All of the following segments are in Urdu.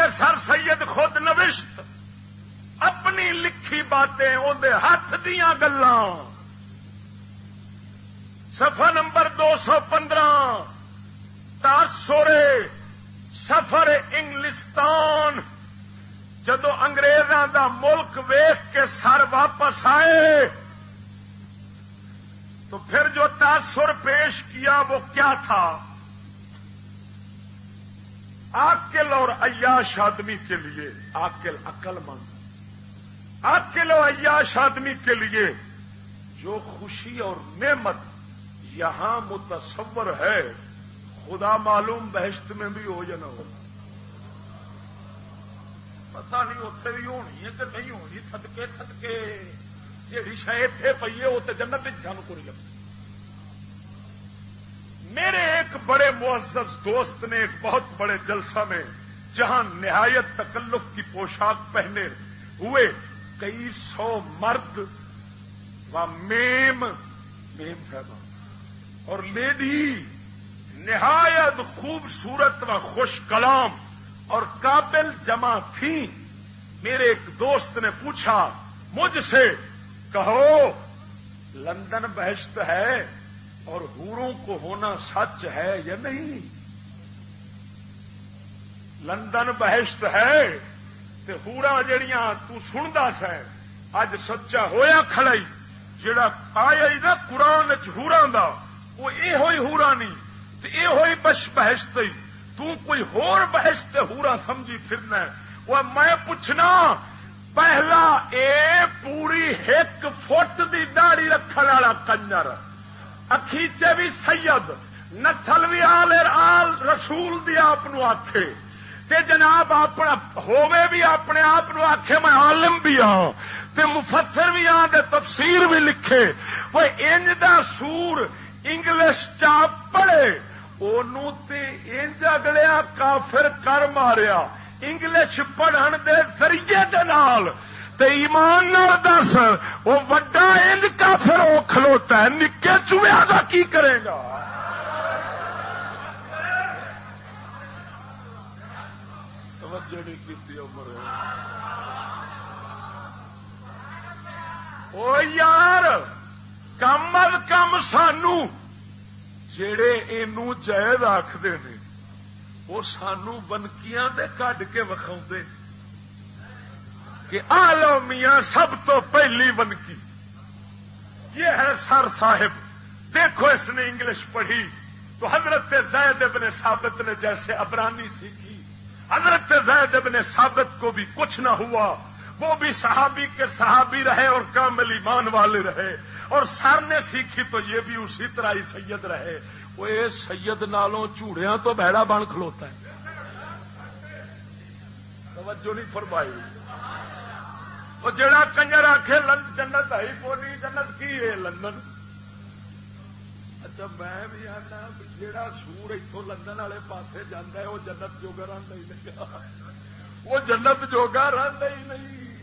تے سر سید خود نوشت، اپنی لکھی باتیں اندر ہاتھ دیا گلان سفر نمبر دو سو پندرہ تاسورے سفر انگلستان۔ جدو انگریزوں دا ملک ویخ کے سر واپس آئے، تو پھر جو تاثر پیش کیا وہ کیا تھا؟ آکل اور عیاش آدمی کے لیے آکل عقل مند۔ آکل اور عیاش آدمی کے لیے جو خوشی اور نعمت یہاں متصور ہے، خدا معلوم بہشت میں بھی ہو یا نہ ہو۔ پتا نہیں اتنے بھی ہونی ہے کہ نہیں ہونی تھدکے تھدکے جی شاید اتے پی ہے وہ تو جنت جان کو نہیں میرے ایک بڑے معزز دوست نے ایک بہت بڑے جلسہ میں جہاں نہایت تکلف کی پوشاک پہنے ہوئے کئی سو مرد و میم میم صاحب اور لیڈی نہایت خوبصورت و خوش کلام اور قابل جمع تھی۔ میرے ایک دوست نے پوچھا، مجھ سے کہو، لندن بہشت ہے۔ اور ہوروں کو ہونا سچ ہے یا نہیں؟ لندن بہشت ہے تے ہورا جڑیاں تو سندا سا اج سچا ہویا کھڑائی، جڑا آیا ہی نا قرآن چورا دا، وہ یہ ہوئی ہورا نہیں تے یہ ہوئی بش بہشت ہی۔ تو کوئی ہور بہشت ہورا سمجھی پھرنا وہ میں پوچھنا، پہلا اے پوری ایک فٹ دی داڑی رکھنے والا کنجر۔ اکیچے بھی سید نسل بھی آل آل رسول دی آپ آخے تے جناب اپنا، ہووے بھی اپنے آپ آخے میں عالم بھی ہاں۔ تے مفسر بھی ہاں دے تفسیر بھی لکھے۔ وہ انج دا سور انگلش چا پڑھے۔ اونوں تے انج اگلیا کافر کر ماریا۔ انگلش پڑھن دے ذریعے دے نال۔ تے ایمان دس، وہ وڈا انج کا پھر وہ کھلوتا ہے نکے چویا کا کی کرے گا؟ او یار، کم از کم سانو جڑے یہ جائز آخر نے، وہ سانو بنکیاں دے کڈ کے وکھاؤ کہ آلو میاں سب تو پہلی بنکی۔ یہ ہے سر صاحب۔ دیکھو اس نے انگلش پڑھی تو حضرت زید ابن ثابت نے جیسے ابرانی سیکھی۔ حضرت زید ابن ثابت کو بھی کچھ نہ ہوا۔ وہ بھی صحابی کے صحابی رہے اور کامل ایمان والے رہے۔ اور سر نے سیکھی تو یہ بھی اسی طرح ہی سید رہے۔ وہ سید نالوں چوڑیاں تو بہڑا بن کھلوتا ہے۔ توجہ نہیں فرمائی۔ وہ جڑا کنجر آخے جنت آئی پونی جنت کی ہے لندن؟ اچھا میں بھی آنا جڑا سور اتوں لندن والے پاس جانا ہے، وہ جنت جوگا رہتا ہی نہیں وہ جنت جوگا رہتا ہی نہیں۔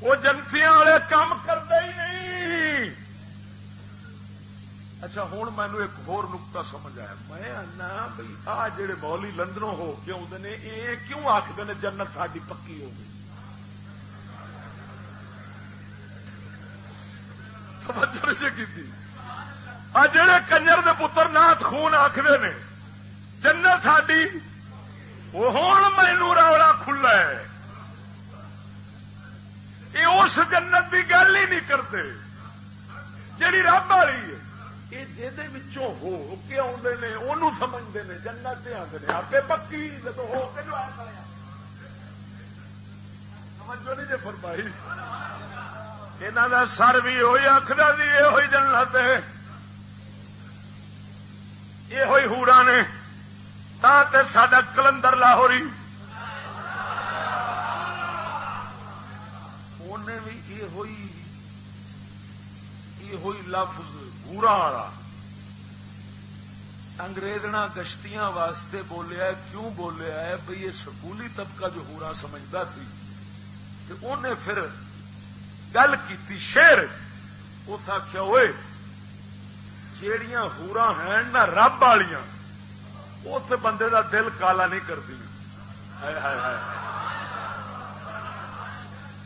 وہ جنسیاں والے کام کرتے ہی نہیں۔ اچھا ہوں مینو ایک ہور نقطہ سمجھ آیا۔ میں آنا بھائی آ جڑے مولی لندنوں ہو کے آدھے نے یہ کیوں آخر نے جنت ساری پکی ہو گئی آ جڑے کنجر دے پتر نات خون آخر نے، جنت ساری وہ ہوں مینو روڑا کھلا ہے یہ اس جنت کی گل ہی نہیں کرتے، جیڑی رب والی ہے۔ یہ جہد ہو کے آدھے نے انہوں سمجھتے ہیں جنت سے آتے ہیں آپ پکی جب ہو کے جو آیا۔ سمجھو نہیں جی فرمائی۔ یہاں کا سر بھی ہوئی آخر بھی یہ ہوئی جنت یہ ہوئی ہورا نے تا تے سڈا کلندر لاہوری انہیں بھی یہ ہوئی یہ ہوئی والا انگریزنا گشتیاں واسطے بولیا کیوں بولیا ہے بھئی یہ سکولی طبقہ جو ہورا سمجھتا تھی انہیں پھر گل کی شیر۔ اس آخیا ہوئے جیڑیاں ہورا ہیں نہ رب والیاں اتنے بندے دا دل کالا نہیں کرتی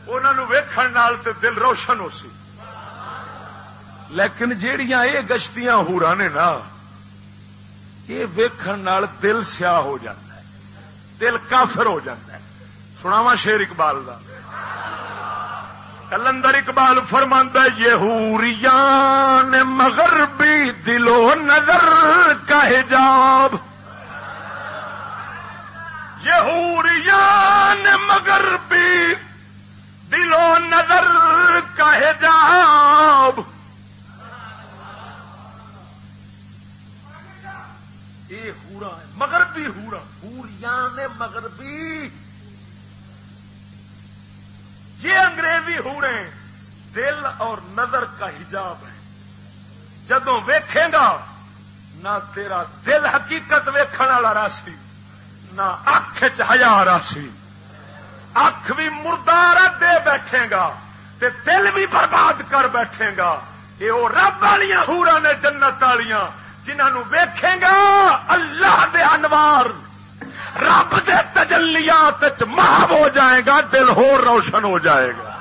انہوں ویکھن نال تے دل روشن ہو سی۔ لیکن جیڑیاں یہ گشتیاں ہورا نے نا یہ ویکھن نال دل سیاہ ہو جاتا ہے۔ دل کافر ہو جاتا ہے۔ سناوا شیر اقبال کا کلندر اقبال فرماندہ یہوریان مغربی دلو نظر کا حجاب۔ یہوریان مغربی دلو نظر کا حجاب۔ یہ ہورا ہے، مغربی ہورا، ہوریان مغربی یہ انگریزی ہورے دل اور نظر کا حجاب ہے۔ جدو ویکھے گا، نہ تیرا دل حقیقت ویکھن والا راسی نہ اکھ چیا راسی اکھ بھی مردار دے بیٹھے گا، تے دل بھی برباد کر بیٹھے گا۔ یہ وہ رب والی ہورا نے جنت والیاں جنہوں ویکھے گا اللہ دے انوار۔ رب دے تجلیات محب ہو جائے گا، دل ہو روشن ہو جائے گا۔